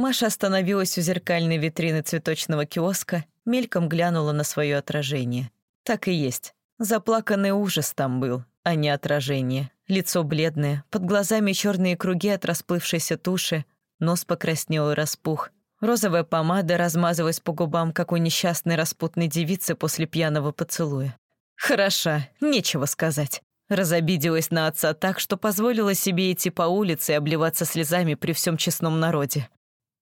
Маша остановилась у зеркальной витрины цветочного киоска, мельком глянула на свое отражение. Так и есть. Заплаканный ужас там был, а не отражение. Лицо бледное, под глазами черные круги от расплывшейся туши, нос покраснел и распух. Розовая помада размазывалась по губам, как у несчастной распутной девицы после пьяного поцелуя. Хороша, нечего сказать. Разобиделась на отца так, что позволила себе идти по улице и обливаться слезами при всем честном народе.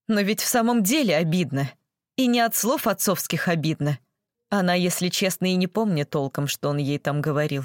Но ведь в самом деле обидно. И не от слов отцовских обидно. Она, если честно, и не помнит толком, что он ей там говорил.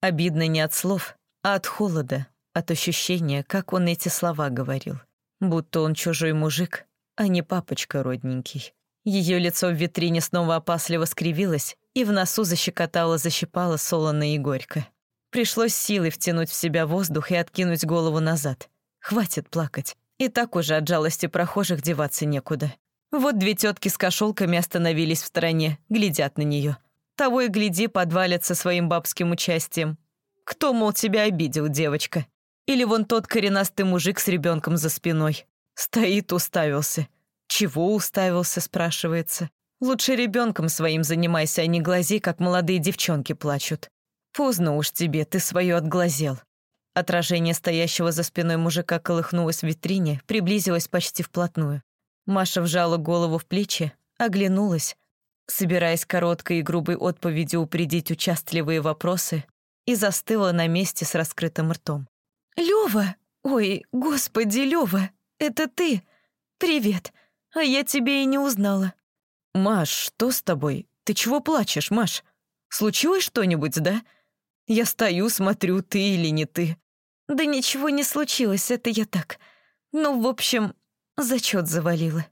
Обидно не от слов, а от холода, от ощущения, как он эти слова говорил. Будто он чужой мужик, а не папочка родненький. Ее лицо в витрине снова опасливо скривилось, и в носу защекотало-защипало солоно и горько. Пришлось силой втянуть в себя воздух и откинуть голову назад. Хватит плакать. И так уже от жалости прохожих деваться некуда. Вот две тетки с кошелками остановились в стороне, глядят на нее. Того и гляди, подвалятся своим бабским участием. Кто, мол, тебя обидел, девочка? Или вон тот коренастый мужик с ребенком за спиной. Стоит, уставился. Чего уставился, спрашивается. Лучше ребенком своим занимайся, а не глази, как молодые девчонки плачут. Поздно уж тебе, ты свое отглазел. Отражение стоящего за спиной мужика колыхнулось в витрине, приблизилось почти вплотную. Маша вжала голову в плечи, оглянулась, собираясь короткой и грубой отповедью упредить участливые вопросы, и застыла на месте с раскрытым ртом. «Лёва! Ой, господи, Лёва! Это ты! Привет! А я тебя и не узнала!» «Маш, что с тобой? Ты чего плачешь, Маш? Случилось что-нибудь, да? Я стою, смотрю, ты или не ты». «Да ничего не случилось, это я так. Ну, в общем, зачет завалила».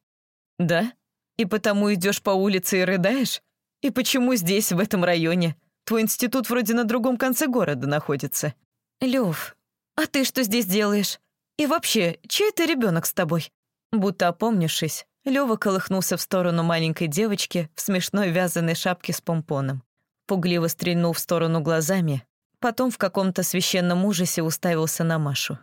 «Да? И потому идешь по улице и рыдаешь? И почему здесь, в этом районе? Твой институт вроде на другом конце города находится». «Лёв, а ты что здесь делаешь? И вообще, чей это ребенок с тобой?» Будто опомнившись, Лёва колыхнулся в сторону маленькой девочки в смешной вязаной шапке с помпоном. Пугливо стрельнул в сторону глазами, потом в каком-то священном ужасе уставился на Машу.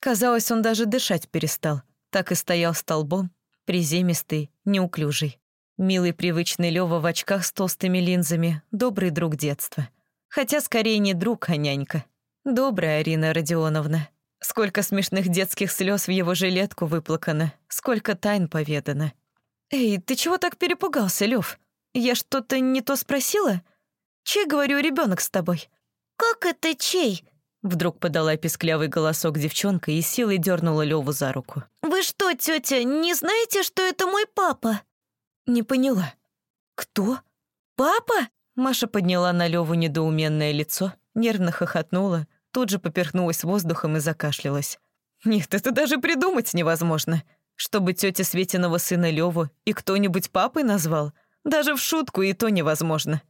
Казалось, он даже дышать перестал, так и стоял столбом, приземистый, неуклюжий. Милый привычный Лёва в очках с толстыми линзами, добрый друг детства. Хотя скорее не друг, а нянька. Добрая Арина Родионовна. Сколько смешных детских слез в его жилетку выплакано, сколько тайн поведано. «Эй, ты чего так перепугался, Лев? Я что-то не то спросила? Чей, говорю, ребенок с тобой?» «Как это чей?» Вдруг подала писклявый голосок девчонка и силой дернула Леву за руку. «Вы что, тетя, не знаете, что это мой папа?» «Не поняла. Кто? Папа?» Маша подняла на Леву недоуменное лицо, нервно хохотнула, тут же поперхнулась воздухом и закашлялась. «Нет, это даже придумать невозможно. Чтобы тетя Светиного сына Леву и кто-нибудь папой назвал, даже в шутку и то невозможно.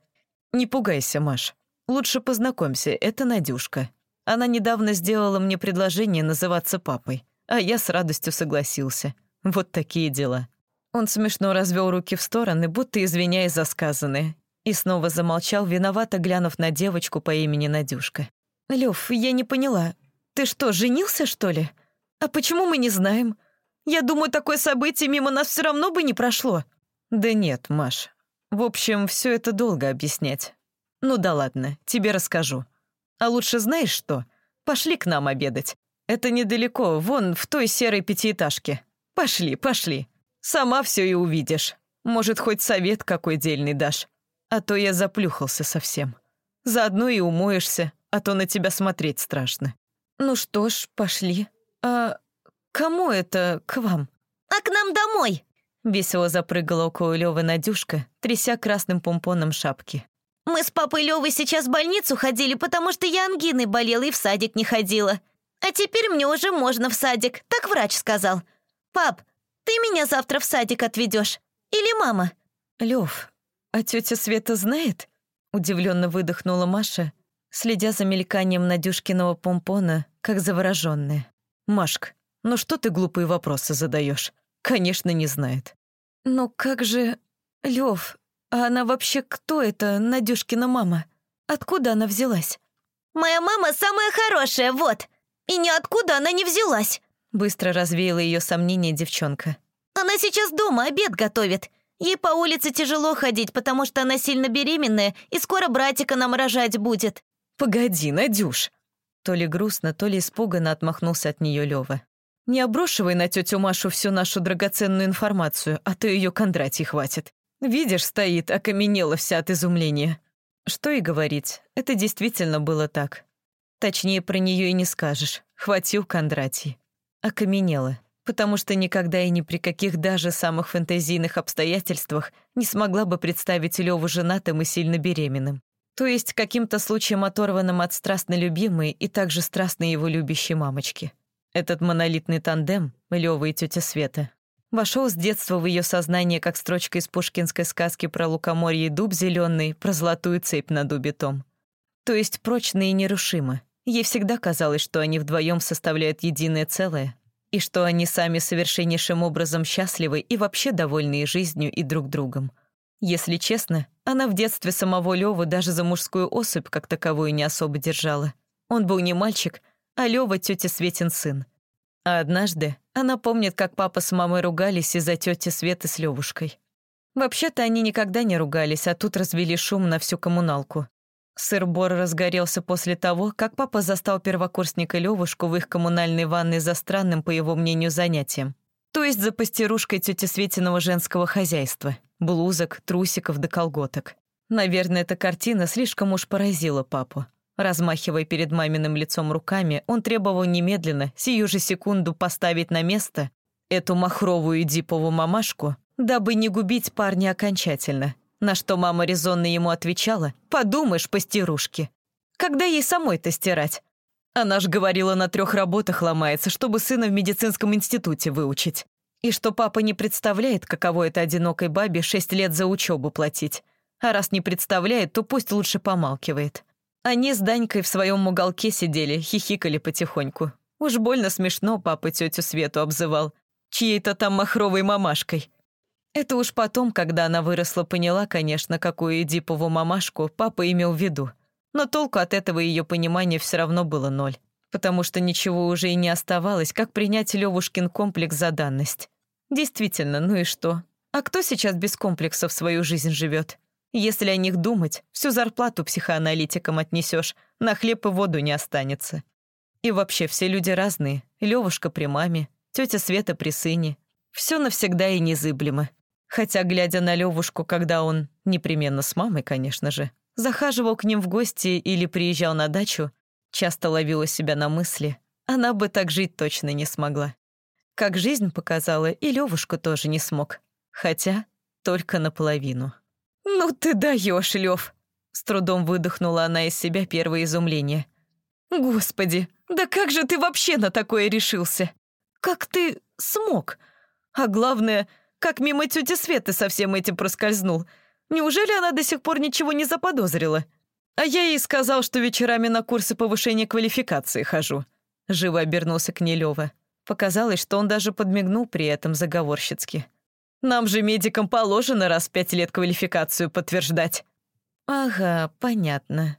Не пугайся, Маш. Лучше познакомься, это Надюшка. Она недавно сделала мне предложение называться папой, а я с радостью согласился. Вот такие дела». Он смешно развел руки в стороны, будто извиняясь за сказанное, и снова замолчал, виновато глянув на девочку по имени Надюшка. «Лёв, я не поняла. Ты что, женился, что ли? А почему мы не знаем? Я думаю, такое событие мимо нас все равно бы не прошло». «Да нет, Маш. В общем, все это долго объяснять. Ну да ладно, тебе расскажу. А лучше знаешь что? Пошли к нам обедать. Это недалеко, вон в той серой пятиэтажке. Пошли, пошли. Сама все и увидишь. Может, хоть совет какой дельный дашь. А то я заплюхался совсем. Заодно и умоешься, а то на тебя смотреть страшно. Ну что ж, пошли. А кому это к вам? А к нам домой. Весело запрыгала около Лёвы Надюшка, тряся красным помпоном шапки. Мы с папой Лёвой сейчас в больницу ходили, потому что я ангиной болела и в садик не ходила. А теперь мне уже можно в садик, так врач сказал. Пап, ты меня завтра в садик отведешь? Или мама? Лев, а тетя Света знает? Удивленно выдохнула Маша, следя за мельканием Надюшкиного помпона, как завороженная. Машк, ну что ты глупые вопросы задаешь? Конечно, не знает. Но как же... Лев, а она вообще кто это, Надюшкина мама? Откуда она взялась? Моя мама самая хорошая, вот. И ниоткуда она не взялась. Быстро развеяла ее сомнения девчонка. Она сейчас дома обед готовит. Ей по улице тяжело ходить, потому что она сильно беременная и скоро братика нам рожать будет». «Погоди, Надюш!» То ли грустно, то ли испуганно отмахнулся от нее Лёва. «Не оброшивай на тетю Машу всю нашу драгоценную информацию, а то ее Кондратий хватит. Видишь, стоит, окаменела вся от изумления». Что и говорить, это действительно было так. Точнее, про нее и не скажешь. Хватил Кондратий. Окаменела, потому что никогда и ни при каких даже самых фэнтезийных обстоятельствах не смогла бы представить Леву женатым и сильно беременным. То есть каким-то случаем оторванным от страстно любимой и также страстно его любящей мамочки. Этот монолитный тандем, Лёва и тетя Света, вошел с детства в ее сознание как строчка из пушкинской сказки про лукоморье и дуб зеленый, про золотую цепь на дубе том. То есть прочно и нерушимо. Ей всегда казалось, что они вдвоем составляют единое целое, и что они сами совершеннейшим образом счастливы и вообще довольны жизнью и друг другом. Если честно, она в детстве самого Лёвы даже за мужскую особь как таковую не особо держала. Он был не мальчик, а Лёва тётя Светин сын. А однажды она помнит, как папа с мамой ругались из-за тети Светы с Левушкой. Вообще-то они никогда не ругались, а тут развели шум на всю коммуналку. Сыр-бор разгорелся после того, как папа застал первокурсника Левушку в их коммунальной ванной за странным, по его мнению, занятием. То есть за пастерушкой тети Светиного женского хозяйства. Блузок, трусиков да колготок. Наверное, эта картина слишком уж поразила папу. Размахивая перед маминым лицом руками, он требовал немедленно, сию же секунду поставить на место эту махровую диповую мамашку, дабы не губить парня окончательно. На что мама резонно ему отвечала, «Подумаешь, постирушки, когда ей самой-то стирать?» Она ж говорила, на трех работах ломается, чтобы сына в медицинском институте выучить. И что папа не представляет, каково это одинокой бабе шесть лет за учебу платить. А раз не представляет, то пусть лучше помалкивает. Они с Данькой в своем уголке сидели, хихикали потихоньку. Уж больно смешно папа тетю Свету обзывал. Чьей-то там махровой мамашкой. Это уж потом, когда она выросла, поняла, конечно, какую Эдипову мамашку папа имел в виду. Но толку от этого ее понимания все равно было ноль. Потому что ничего уже и не оставалось, как принять Левушкин комплекс за данность. Действительно, ну и что? А кто сейчас без комплексов свою жизнь живет? Если о них думать, всю зарплату психоаналитикам отнесешь, на хлеб и воду не останется. И вообще все люди разные. Левушка при маме, тетя Света при сыне. Все навсегда и незыблемо. Хотя, глядя на Левушку, когда он, непременно с мамой, конечно же, захаживал к ним в гости или приезжал на дачу, часто ловила себя на мысли, она бы так жить точно не смогла. Как жизнь показала, и Левушка тоже не смог. Хотя только наполовину. «Ну ты даешь, Лев! С трудом выдохнула она из себя первое изумление. «Господи, да как же ты вообще на такое решился? Как ты смог? А главное, как мимо тети Светы со всем этим проскользнул. Неужели она до сих пор ничего не заподозрила? А я ей сказал, что вечерами на курсы повышения квалификации хожу. Живо обернулся к ней Лёва. Показалось, что он даже подмигнул при этом заговорщицки. Нам же, медикам, положено раз пять лет квалификацию подтверждать». «Ага, понятно.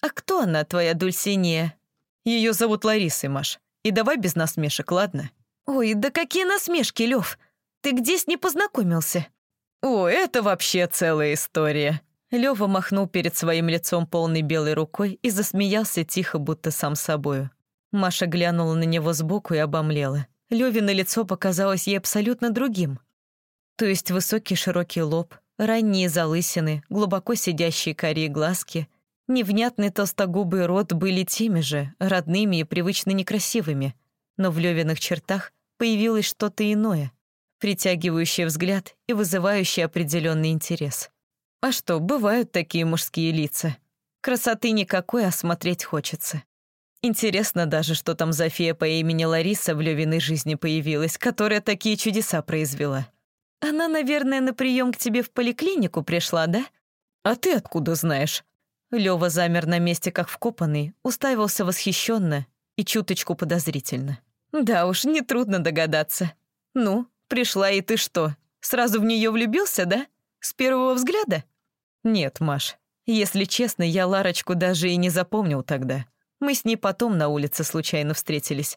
А кто она, твоя Дульсиния?» Ее зовут Ларисой, Маш. И давай без насмешек, ладно?» «Ой, да какие насмешки, Лев! Ты где с ней познакомился?» «О, это вообще целая история». Лёва махнул перед своим лицом полной белой рукой и засмеялся тихо, будто сам собою. Маша глянула на него сбоку и обомлела. Лёвино лицо показалось ей абсолютно другим. То есть высокий широкий лоб, ранние залысины, глубоко сидящие карие глазки, невнятный толстогубый рот были теми же, родными и привычно некрасивыми. Но в Лёвиных чертах появилось что-то иное — притягивающее взгляд и вызывающее определенный интерес. А что, бывают такие мужские лица. Красоты никакой, а смотреть хочется. Интересно даже, что там за фея по имени Лариса в Левиной жизни появилась, которая такие чудеса произвела. Она, наверное, на прием к тебе в поликлинику пришла, да? А ты откуда знаешь? Лёва замер на месте, как вкопанный, уставился восхищенно и чуточку подозрительно. Да уж, нетрудно догадаться. Ну, Пришла, и ты что, сразу в нее влюбился, да? С первого взгляда? Нет, Маш. Если честно, я Ларочку даже и не запомнил тогда. Мы с ней потом на улице случайно встретились.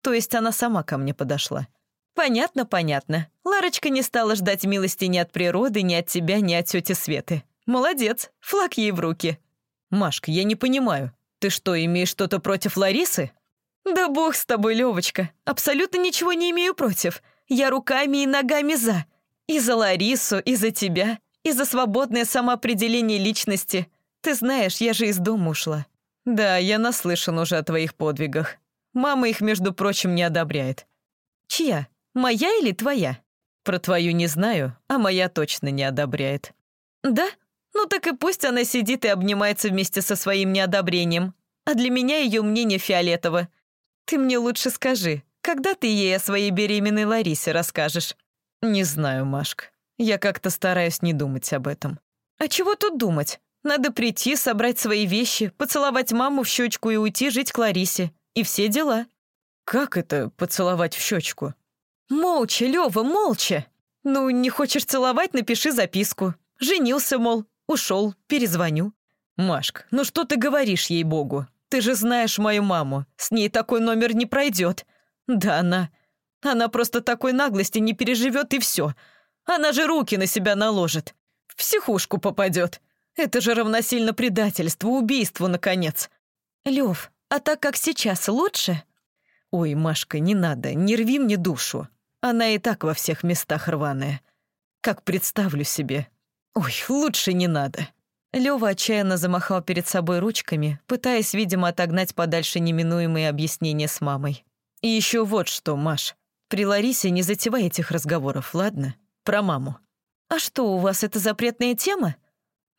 То есть она сама ко мне подошла. Понятно, понятно. Ларочка не стала ждать милости ни от природы, ни от тебя, ни от тети Светы. Молодец, флаг ей в руки. Машка, я не понимаю, ты что, имеешь что-то против Ларисы? Да бог с тобой, Левочка. Абсолютно ничего не имею против. Я руками и ногами за. И за Ларису, и за тебя, и за свободное самоопределение личности. Ты знаешь, я же из дома ушла. Да, я наслышан уже о твоих подвигах. Мама их, между прочим, не одобряет. Чья? Моя или твоя? Про твою не знаю, а моя точно не одобряет. Да? Ну так и пусть она сидит и обнимается вместе со своим неодобрением. А для меня ее мнение фиолетово. Ты мне лучше скажи, когда ты ей о своей беременной Ларисе расскажешь? Не знаю, Машка. Я как-то стараюсь не думать об этом. А чего тут думать? Надо прийти, собрать свои вещи, поцеловать маму в щечку и уйти жить к Ларисе. И все дела. Как это поцеловать в щечку? «Молча, Лёва, молча! Ну, не хочешь целовать, напиши записку. Женился, мол, ушел, перезвоню». «Машка, ну что ты говоришь ей-богу? Ты же знаешь мою маму, с ней такой номер не пройдет. Да она... Она просто такой наглости не переживет и все. Она же руки на себя наложит. В психушку попадет. Это же равносильно предательству, убийству, наконец. Лев, а так как сейчас лучше? Ой, Машка, не надо, не рви мне душу. Она и так во всех местах рваная. Как представлю себе. Ой, лучше не надо». Лёва отчаянно замахал перед собой ручками, пытаясь, видимо, отогнать подальше неминуемые объяснения с мамой. «И еще вот что, Маш. При Ларисе не затевай этих разговоров, ладно? Про маму». «А что, у вас это запретная тема?»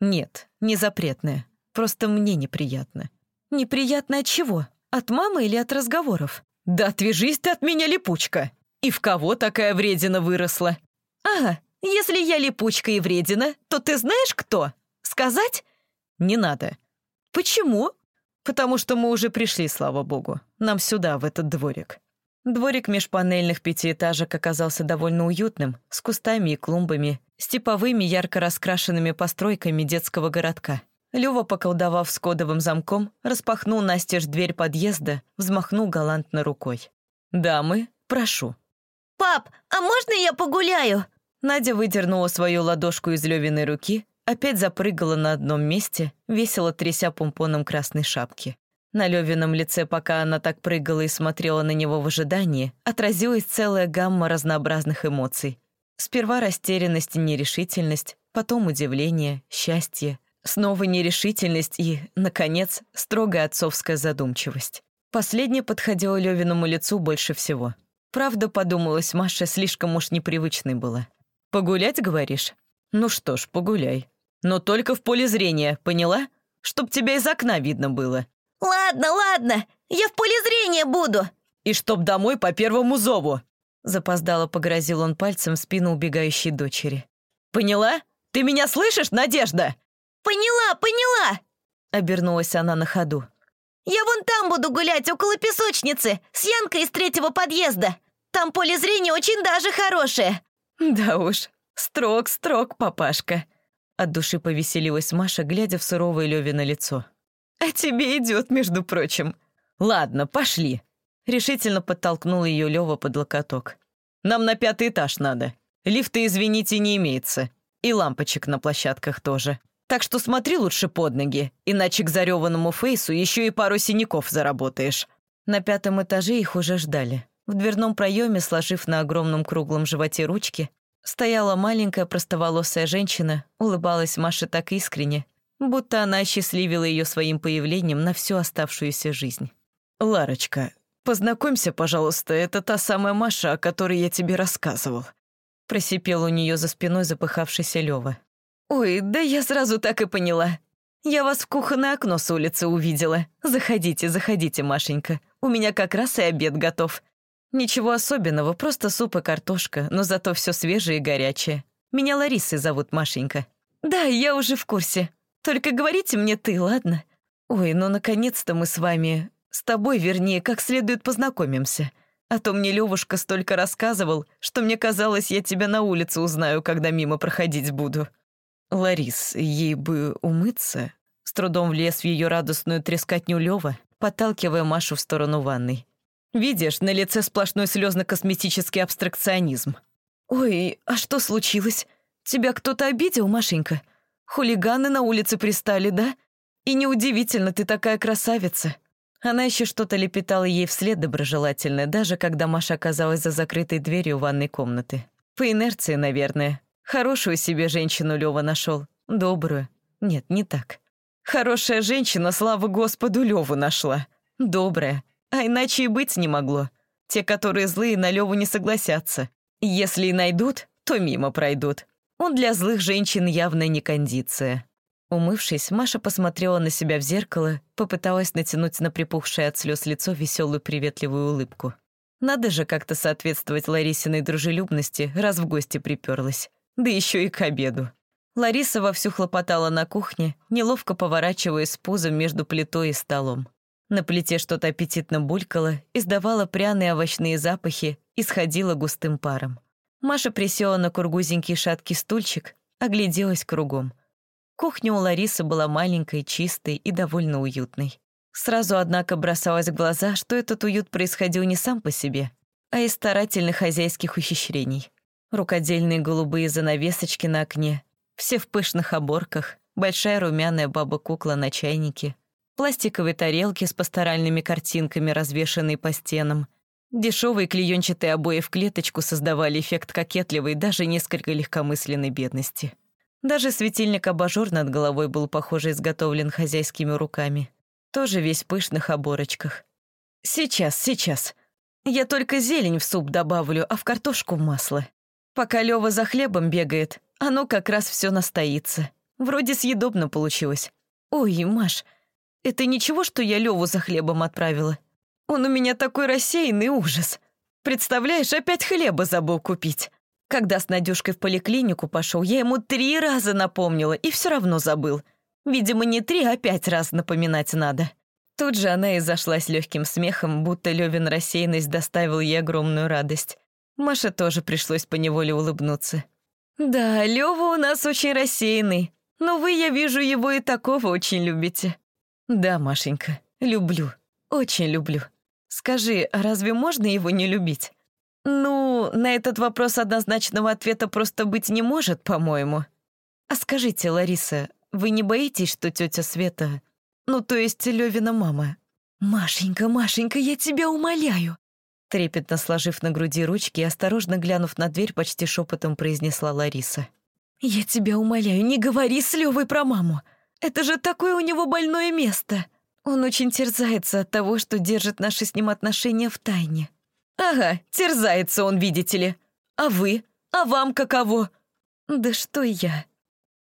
«Нет, не запретная. Просто мне неприятно». «Неприятно от чего? От мамы или от разговоров?» «Да отвяжись ты от меня, липучка!» И в кого такая вредина выросла? Ага, если я липучка и вредина, то ты знаешь кто? Сказать? Не надо. Почему? Потому что мы уже пришли, слава богу. Нам сюда, в этот дворик. Дворик межпанельных пятиэтажек оказался довольно уютным, с кустами и клумбами, с типовыми ярко раскрашенными постройками детского городка. Лёва, поколдовав с кодовым замком, распахнул настежь дверь подъезда, взмахнул галантно рукой. «Дамы, прошу». «Пап, а можно я погуляю?» Надя выдернула свою ладошку из Левиной руки, опять запрыгала на одном месте, весело тряся помпоном красной шапки. На Левином лице, пока она так прыгала и смотрела на него в ожидании, отразилась целая гамма разнообразных эмоций. Сперва растерянность и нерешительность, потом удивление, счастье, снова нерешительность и, наконец, строгая отцовская задумчивость. Последнее подходило Левиному лицу больше всего. Правда, подумалась Маша, слишком уж непривычной была. «Погулять, говоришь? Ну что ж, погуляй. Но только в поле зрения, поняла? Чтоб тебя из окна видно было». «Ладно, ладно, я в поле зрения буду». «И чтоб домой по первому зову». Запоздало погрозил он пальцем в спину убегающей дочери. «Поняла? Ты меня слышишь, Надежда?» «Поняла, поняла!» Обернулась она на ходу. «Я вон там буду гулять, около песочницы, с Янкой из третьего подъезда. Там поле зрения очень даже хорошее». «Да уж, строг-строг, папашка». От души повеселилась Маша, глядя в суровое Левино лицо. «А тебе идет, между прочим. Ладно, пошли». Решительно подтолкнул ее Лева под локоток. «Нам на пятый этаж надо. Лифта, извините, не имеется. И лампочек на площадках тоже. Так что смотри лучше под ноги, иначе к зареванному фейсу еще и пару синяков заработаешь». На пятом этаже их уже ждали. В дверном проеме, сложив на огромном круглом животе ручки, стояла маленькая простоволосая женщина, улыбалась Маше так искренне, будто она осчастливила ее своим появлением на всю оставшуюся жизнь. «Ларочка, познакомься, пожалуйста, это та самая Маша, о которой я тебе рассказывал», просипел у нее за спиной запыхавшийся Лёва. «Ой, да я сразу так и поняла. Я вас в кухонное окно с улицы увидела. Заходите, заходите, Машенька. У меня как раз и обед готов. Ничего особенного, просто суп и картошка, но зато все свежее и горячее. Меня Ларисой зовут Машенька. Да, я уже в курсе. Только говорите мне ты, ладно? Ой, ну наконец-то мы с вами, с тобой, вернее, как следует познакомимся. А то мне Левушка столько рассказывал, что мне казалось, я тебя на улице узнаю, когда мимо проходить буду. Ларис, ей бы умыться. С трудом влез в ее радостную трескотню Лева, подталкивая Машу в сторону ванной. Видишь, на лице сплошной слезно-косметический абстракционизм. Ой, а что случилось? Тебя кто-то обидел, Машенька? Хулиганы на улице пристали, да? И неудивительно, ты такая красавица. Она еще что-то лепетала ей вслед доброжелательно, даже когда Маша оказалась за закрытой дверью ванной комнаты. По инерции, наверное. Хорошую себе женщину Лёва нашел. Добрую. Нет, не так. Хорошая женщина, слава Господу, Леву нашла. Добрая. А иначе и быть не могло. Те, которые злые, на Леву не согласятся. Если и найдут, то мимо пройдут. Он для злых женщин явно не кондиция. Умывшись, Маша посмотрела на себя в зеркало, попыталась натянуть на припухшее от слез лицо веселую приветливую улыбку. Надо же как-то соответствовать Ларисиной дружелюбности, раз в гости приперлась. Да еще и к обеду. Лариса вовсю хлопотала на кухне, неловко поворачиваясь пузом между плитой и столом. На плите что-то аппетитно булькало, издавало пряные овощные запахи и сходило густым паром. Маша присела на кургузенький шаткий стульчик, огляделась кругом. Кухня у Ларисы была маленькой, чистой и довольно уютной. Сразу, однако, бросалось в глаза, что этот уют происходил не сам по себе, а из старательных хозяйских ухищрений. Рукодельные голубые занавесочки на окне, все в пышных оборках, большая румяная баба-кукла на чайнике, пластиковые тарелки с пасторальными картинками, развешанные по стенам. Дешевые клеенчатые обои в клеточку создавали эффект кокетливой, даже несколько легкомысленной бедности. Даже светильник-абажур над головой был, похоже, изготовлен хозяйскими руками. Тоже весь в пышных оборочках. «Сейчас, сейчас. Я только зелень в суп добавлю, а в картошку масло. Пока Лёва за хлебом бегает, оно как раз все настоится. Вроде съедобно получилось. Ой, Маш, это ничего, что я Леву за хлебом отправила? Он у меня такой рассеянный ужас. Представляешь, опять хлеба забыл купить. Когда с Надюшкой в поликлинику пошел, я ему три раза напомнила и все равно забыл. Видимо, не три, а пять раз напоминать надо. Тут же она и зашлась легким смехом, будто Левин рассеянность доставил ей огромную радость. Маше тоже пришлось поневоле улыбнуться. «Да, Лёва у нас очень рассеянный, но вы, я вижу, его и такого очень любите». «Да, Машенька, люблю, очень люблю. Скажи, разве можно его не любить?» «Ну, на этот вопрос однозначного ответа просто быть не может, по-моему. А скажите, Лариса, вы не боитесь, что тетя Света... Ну, то есть Левина мама...» «Машенька, Машенька, я тебя умоляю, Трепетно сложив на груди ручки и осторожно глянув на дверь, почти шепотом произнесла Лариса. «Я тебя умоляю, не говори с Левой про маму. Это же такое у него больное место. Он очень терзается от того, что держит наши с ним отношения в тайне». «Ага, терзается он, видите ли. А вы? А вам каково?» «Да что я?»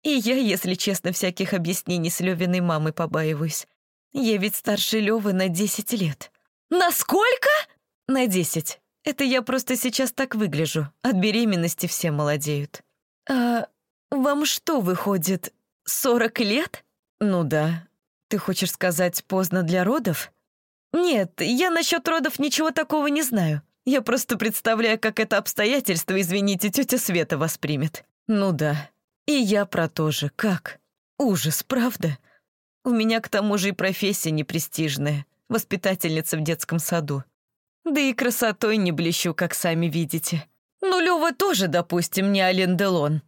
И я, если честно, всяких объяснений с Левиной мамой побаиваюсь. Я ведь старше Левы на десять лет. «Насколько?» На десять. Это я просто сейчас так выгляжу. От беременности все молодеют. А вам что выходит, сорок лет? Ну да. Ты хочешь сказать поздно для родов? Нет, я насчет родов ничего такого не знаю. Я просто представляю, как это обстоятельство, извините, тетя Света воспримет. Ну да. И я про то же. Как? Ужас, правда? У меня к тому же и профессия непрестижная. Воспитательница в детском саду. Да и красотой не блещу, как сами видите. Ну, Лёва тоже, допустим, не Ален Делон.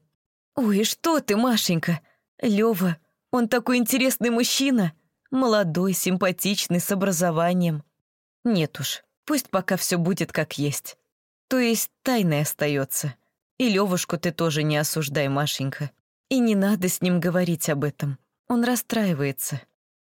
Ой, что ты, Машенька? Лёва, он такой интересный мужчина. Молодой, симпатичный, с образованием. Нет уж, пусть пока все будет как есть. То есть тайной остается. И Левушку ты тоже не осуждай, Машенька. И не надо с ним говорить об этом. Он расстраивается.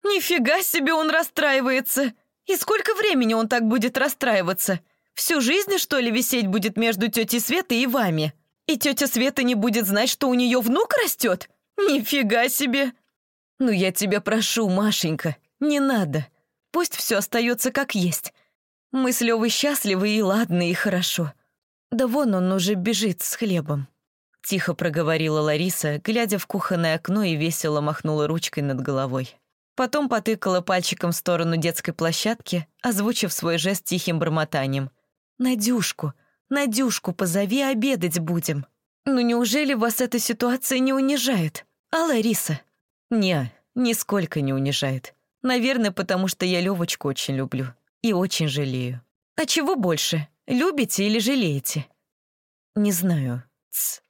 «Нифига себе он расстраивается!» И сколько времени он так будет расстраиваться? Всю жизнь, что ли, висеть будет между тетей Светой и вами? И тетя Света не будет знать, что у нее внук растет? Нифига себе! Ну, я тебя прошу, Машенька, не надо. Пусть все остается как есть. Мы с Левой счастливы и ладно, и хорошо. Да вон он уже бежит с хлебом. Тихо проговорила Лариса, глядя в кухонное окно и весело махнула ручкой над головой. Потом потыкала пальчиком в сторону детской площадки, озвучив свой жест тихим бормотанием. «Надюшку, Надюшку позови, обедать будем». «Ну неужели вас эта ситуация не унижает? А Лариса?» «Не, нисколько не унижает. Наверное, потому что я Левочку очень люблю. И очень жалею». А чего больше, любите или жалеете?» «Не знаю. Тс.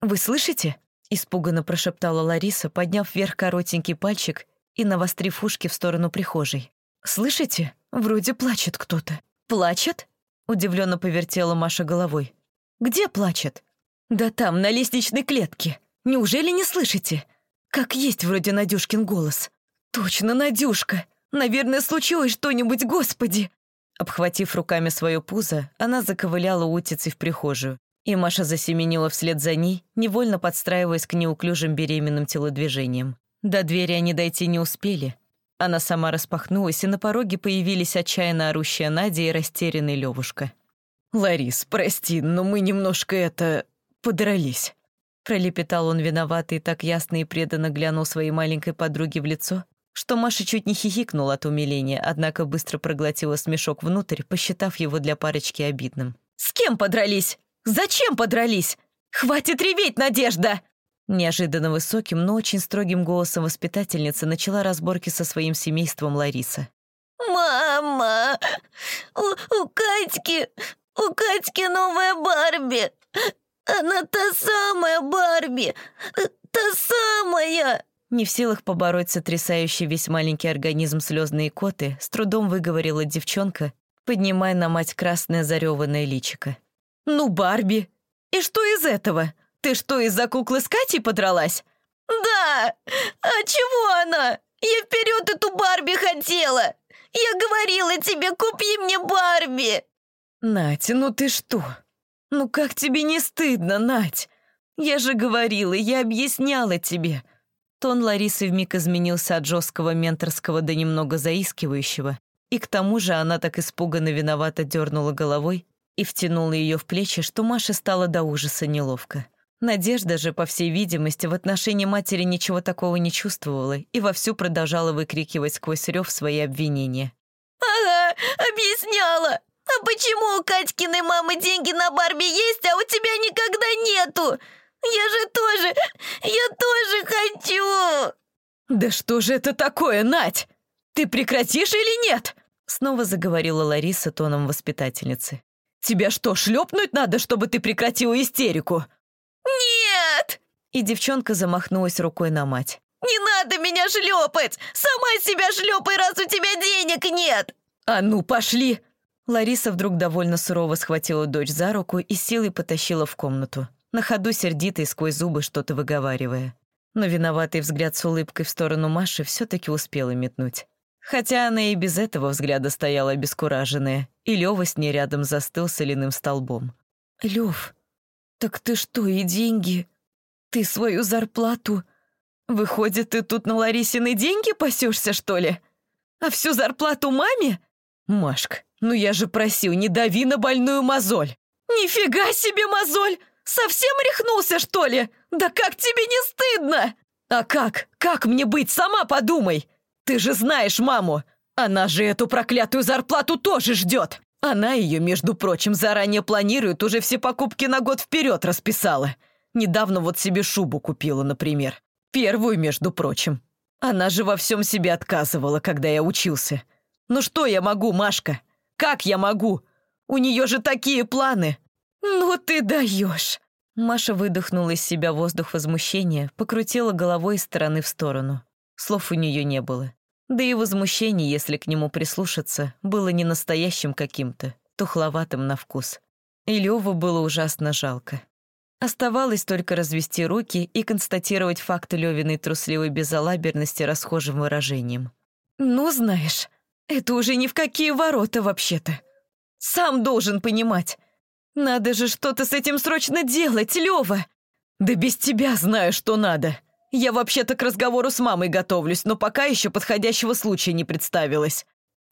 Вы слышите?» — испуганно прошептала Лариса, подняв вверх коротенький пальчик и навострив ушки в сторону прихожей. «Слышите? Вроде плачет кто-то». «Плачет?» — удивленно повертела Маша головой. «Где плачет?» «Да там, на лестничной клетке. Неужели не слышите? Как есть вроде Надюшкин голос. Точно, Надюшка. Наверное, случилось что-нибудь, господи!» Обхватив руками свое пузо, она заковыляла утицей в прихожую, и Маша засеменила вслед за ней, невольно подстраиваясь к неуклюжим беременным телодвижениям. До двери они дойти не успели. Она сама распахнулась, и на пороге появились отчаянно орущая Надя и растерянный Левушка. «Ларис, прости, но мы немножко это... подрались». Пролепетал он виноватый так ясно и преданно глянул своей маленькой подруге в лицо, что Маша чуть не хихикнула от умиления, однако быстро проглотила смешок внутрь, посчитав его для парочки обидным. «С кем подрались? Зачем подрались? Хватит реветь, Надежда!» Неожиданно высоким, но очень строгим голосом воспитательницы начала разборки со своим семейством Лариса. «Мама! У, у Катьки... У Катьки новая Барби! Она та самая Барби! Та самая!» Не в силах побороть сотрясающий весь маленький организм слезные коты, с трудом выговорила девчонка, поднимая на мать красное зареванное личико. «Ну, Барби! И что из этого? Ты что, из-за куклы с Катей подралась?» «Да! А чего она? Я вперед эту Барби хотела! Я говорила тебе, купи мне Барби!» «Надь, ну ты что? Ну как тебе не стыдно, Надь? Я же говорила, я объясняла тебе. Тон Ларисы вмиг изменился от жесткого менторского до немного заискивающего, и к тому же она так испуганно виновато дернула головой и втянула ее в плечи, что Маше стало до ужаса неловко. Надежда же, по всей видимости, в отношении матери ничего такого не чувствовала и вовсю продолжала выкрикивать сквозь рев свои обвинения. «Ага, объясняла! А почему у Катькиной мамы деньги на Барби есть, а у тебя никогда нету? Я же тоже... Я тоже хочу!» «Да что же это такое, Надь? Ты прекратишь или нет?» Снова заговорила Лариса тоном воспитательницы. «Тебя что, шлепнуть надо, чтобы ты прекратила истерику?» «Нет!» И девчонка замахнулась рукой на мать. «Не надо меня шлепать! Сама себя шлепай, раз у тебя денег нет!» «А ну, пошли!» Лариса вдруг довольно сурово схватила дочь за руку и силой потащила в комнату на ходу сердитой сквозь зубы что-то выговаривая. Но виноватый взгляд с улыбкой в сторону Маши все-таки успела метнуть. Хотя она и без этого взгляда стояла обескураженная, и Лёва с ней рядом застыл соляным столбом. «Лёв, так ты что, и деньги? Ты свою зарплату? Выходит, ты тут на Ларисины деньги пасешься, что ли? А всю зарплату маме? Машка, ну я же просил, не дави на больную мозоль!» «Нифига себе мозоль! Совсем рехнулся, что ли? Да как тебе не стыдно? А как? Как мне быть? Сама подумай. Ты же знаешь маму. Она же эту проклятую зарплату тоже ждет. Она ее, между прочим, заранее планирует, уже все покупки на год вперед расписала. Недавно вот себе шубу купила, например. Первую, между прочим. Она же во всем себе отказывала, когда я учился. Ну что я могу, Машка? Как я могу? У нее же такие планы. «Ну ты даешь!» Маша выдохнула из себя воздух возмущения, покрутила головой из стороны в сторону. Слов у нее не было. Да и возмущение, если к нему прислушаться, было не настоящим каким-то, тухловатым на вкус. И Лёву было ужасно жалко. Оставалось только развести руки и констатировать факты Лёвиной трусливой безалаберности расхожим выражением. «Ну, знаешь, это уже ни в какие ворота вообще-то. Сам должен понимать. «Надо же что-то с этим срочно делать, Лёва!» «Да без тебя знаю, что надо. Я вообще-то к разговору с мамой готовлюсь, но пока еще подходящего случая не представилось.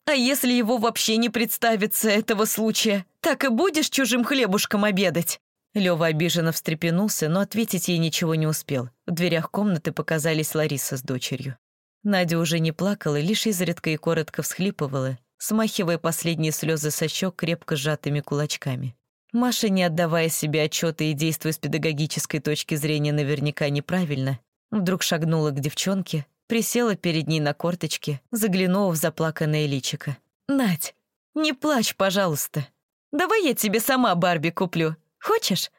А если его вообще не представится, этого случая, так и будешь чужим хлебушком обедать?» Лёва обиженно встрепенулся, но ответить ей ничего не успел. В дверях комнаты показались Лариса с дочерью. Надя уже не плакала, лишь изредка и коротко всхлипывала, смахивая последние слезы со щек крепко сжатыми кулачками. Маша, не отдавая себе отчета и действуя с педагогической точки зрения наверняка неправильно, вдруг шагнула к девчонке, присела перед ней на корточки, заглянула в заплаканное личико. «Надь, Не плачь, пожалуйста. Давай я тебе сама Барби куплю. Хочешь?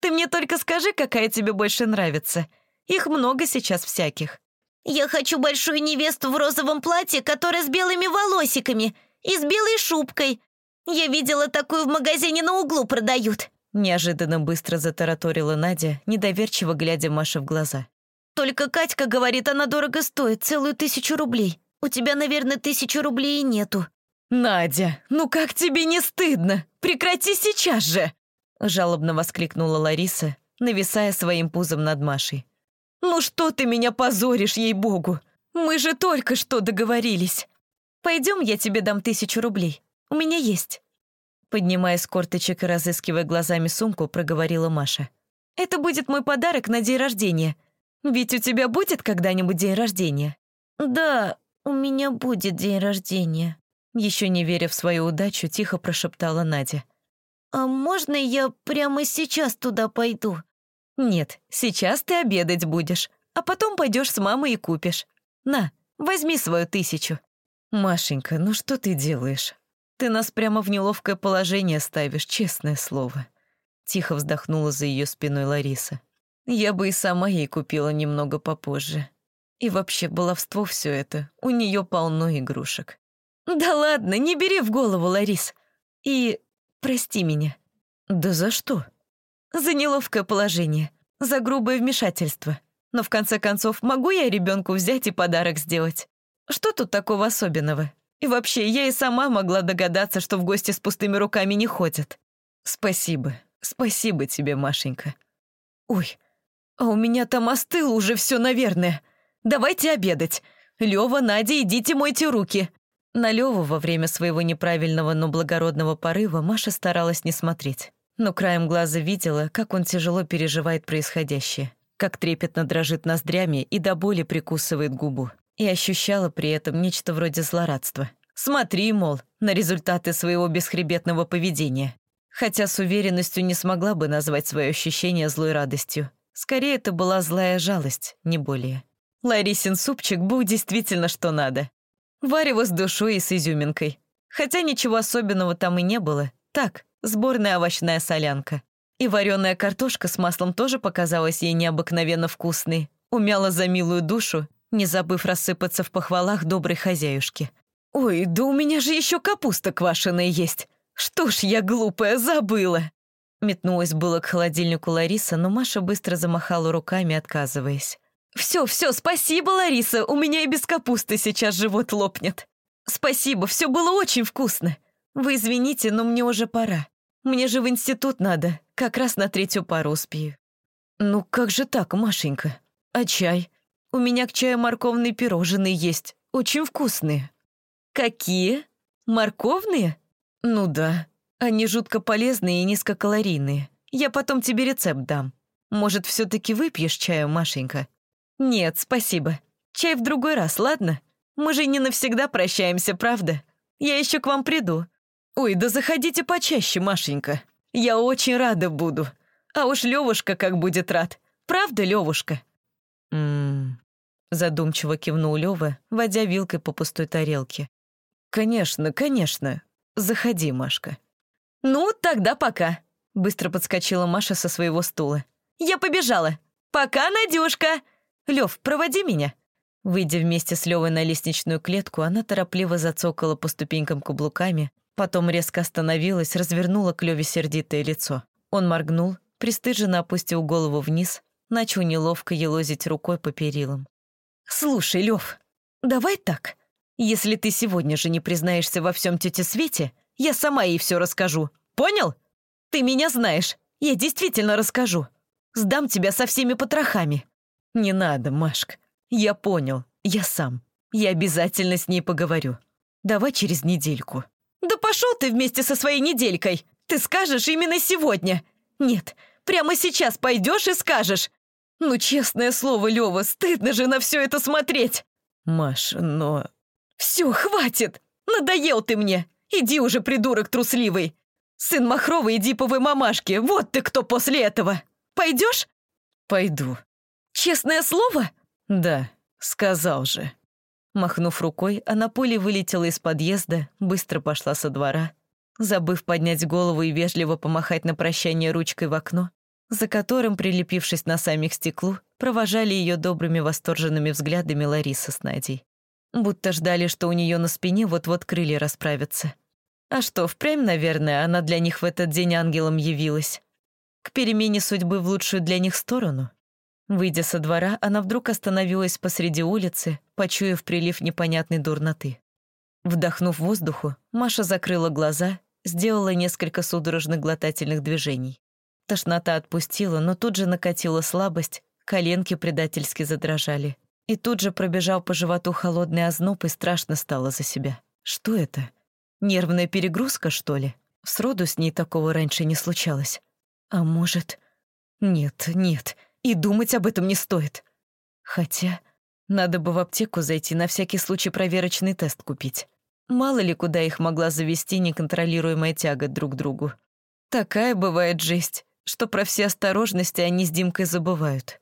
Ты мне только скажи, какая тебе больше нравится. Их много сейчас всяких. Я хочу большую невесту в розовом платье, которая с белыми волосиками и с белой шубкой. Я видела такую в магазине на углу продают. Неожиданно быстро затараторила Надя, недоверчиво глядя Маше в глаза. Только Катька говорит, она дорого стоит, целую тысячу рублей. У тебя, наверное, тысячу рублей и нету. «Надя, ну как тебе не стыдно? Прекрати сейчас же!» Жалобно воскликнула Лариса, нависая своим пузом над Машей. «Ну что ты меня позоришь, ей-богу? Мы же только что договорились. Пойдем, я тебе дам тысячу рублей. У меня есть». Поднимая с корточек и разыскивая глазами сумку, проговорила Маша. «Это будет мой подарок на день рождения. Ведь у тебя будет когда-нибудь день рождения?» «Да, у меня будет день рождения», еще не веря в свою удачу, тихо прошептала Надя. «А можно я прямо сейчас туда пойду?» «Нет, сейчас ты обедать будешь, а потом пойдешь с мамой и купишь. На, возьми свою тысячу». «Машенька, ну что ты делаешь? Ты нас прямо в неловкое положение ставишь, честное слово». Тихо вздохнула за ее спиной Лариса. «Я бы и сама ей купила немного попозже. И вообще, баловство все это, у нее полно игрушек. «Да ладно, не бери в голову, Ларис. И прости меня». «Да за что?» «За неловкое положение, за грубое вмешательство. Но в конце концов, могу я ребенку взять и подарок сделать? Что тут такого особенного? И вообще, я и сама могла догадаться, что в гости с пустыми руками не ходят. Спасибо, спасибо тебе, Машенька. Ой, а у меня там остыло уже все, наверное. Давайте обедать. Лёва, Надя, идите мойте руки. На Леву во время своего неправильного, но благородного порыва Маша старалась не смотреть. Но краем глаза видела, как он тяжело переживает происходящее, как трепетно дрожит ноздрями и до боли прикусывает губу. И ощущала при этом нечто вроде злорадства. «Смотри, мол, на результаты своего бесхребетного поведения». Хотя с уверенностью не смогла бы назвать свое ощущение злой радостью. Скорее, это была злая жалость, не более. Ларисин супчик был действительно что надо. Варево с душой и с изюминкой. Хотя ничего особенного там и не было. Так, сборная овощная солянка. И вареная картошка с маслом тоже показалась ей необыкновенно вкусной. Умяла за милую душу, не забыв рассыпаться в похвалах доброй хозяюшки. «Ой, да у меня же еще капуста квашеная есть! Что ж я глупая, забыла!» Метнулась было к холодильнику Лариса, но Маша быстро замахала руками, отказываясь. «Все, все, спасибо, Лариса, у меня и без капусты сейчас живот лопнет. Спасибо, все было очень вкусно. Вы извините, но мне уже пора. Мне же в институт надо, как раз на третью пару успею». «Ну как же так, Машенька? А чай? У меня к чаю морковные пирожные есть, очень вкусные». «Какие? Морковные?» «Ну да, они жутко полезные и низкокалорийные. Я потом тебе рецепт дам. Может, все таки выпьешь чаю, Машенька?» «Нет, спасибо. Чай в другой раз, ладно? Мы же не навсегда прощаемся, правда? Я еще к вам приду. Ой, да заходите почаще, Машенька. Я очень рада буду. А уж Левушка как будет рад. Правда, Левушка?» «Ммм...» Задумчиво кивнул Лёва, водя вилкой по пустой тарелке. «Конечно, конечно. Заходи, Машка». «Ну, тогда пока», — быстро подскочила Маша со своего стула. «Я побежала. Пока, Надюшка!» «Лев, проводи меня!» Выйдя вместе с Левой на лестничную клетку, она торопливо зацокала по ступенькам каблуками, потом резко остановилась, развернула к Леве сердитое лицо. Он моргнул, пристыженно опустил голову вниз, начал неловко елозить рукой по перилам. «Слушай, Лев, давай так. Если ты сегодня же не признаешься во всем тете Свете, я сама ей все расскажу. Понял? Ты меня знаешь. Я действительно расскажу. Сдам тебя со всеми потрохами». «Не надо, Машка. Я понял. Я сам. Я обязательно с ней поговорю. Давай через недельку». «Да пошел ты вместе со своей неделькой! Ты скажешь именно сегодня!» «Нет, прямо сейчас пойдешь и скажешь!» «Ну, честное слово, Лева, стыдно же на все это смотреть!» «Маш, но...» «Все, хватит! Надоел ты мне! Иди уже, придурок трусливый! Сын Махровой и Диповой мамашки, вот ты кто после этого! Пойдешь?» «Пойду», Честное слово? Да, сказал же. Махнув рукой, она пулей вылетела из подъезда, быстро пошла со двора. Забыв поднять голову и вежливо помахать на прощание ручкой в окно, за которым, прилепившись на самих стеклу, провожали ее добрыми восторженными взглядами Лариса с Надей. Будто ждали, что у нее на спине вот-вот крылья расправятся. А что, впрямь, наверное, она для них в этот день ангелом явилась. К перемене судьбы в лучшую для них сторону. Выйдя со двора, она вдруг остановилась посреди улицы, почуяв прилив непонятной дурноты. Вдохнув воздуху, Маша закрыла глаза, сделала несколько судорожных глотательных движений. Тошнота отпустила, но тут же накатила слабость, коленки предательски задрожали. И тут же пробежал по животу холодный озноб и страшно стало за себя. Что это? Нервная перегрузка, что ли? Сроду с ней такого раньше не случалось. А может... Нет, нет, и думать об этом не стоит. Хотя, надо бы в аптеку зайти, на всякий случай проверочный тест купить. Мало ли, куда их могла завести неконтролируемая тяга друг к другу. Такая бывает жесть, что про все осторожности они с Димкой забывают.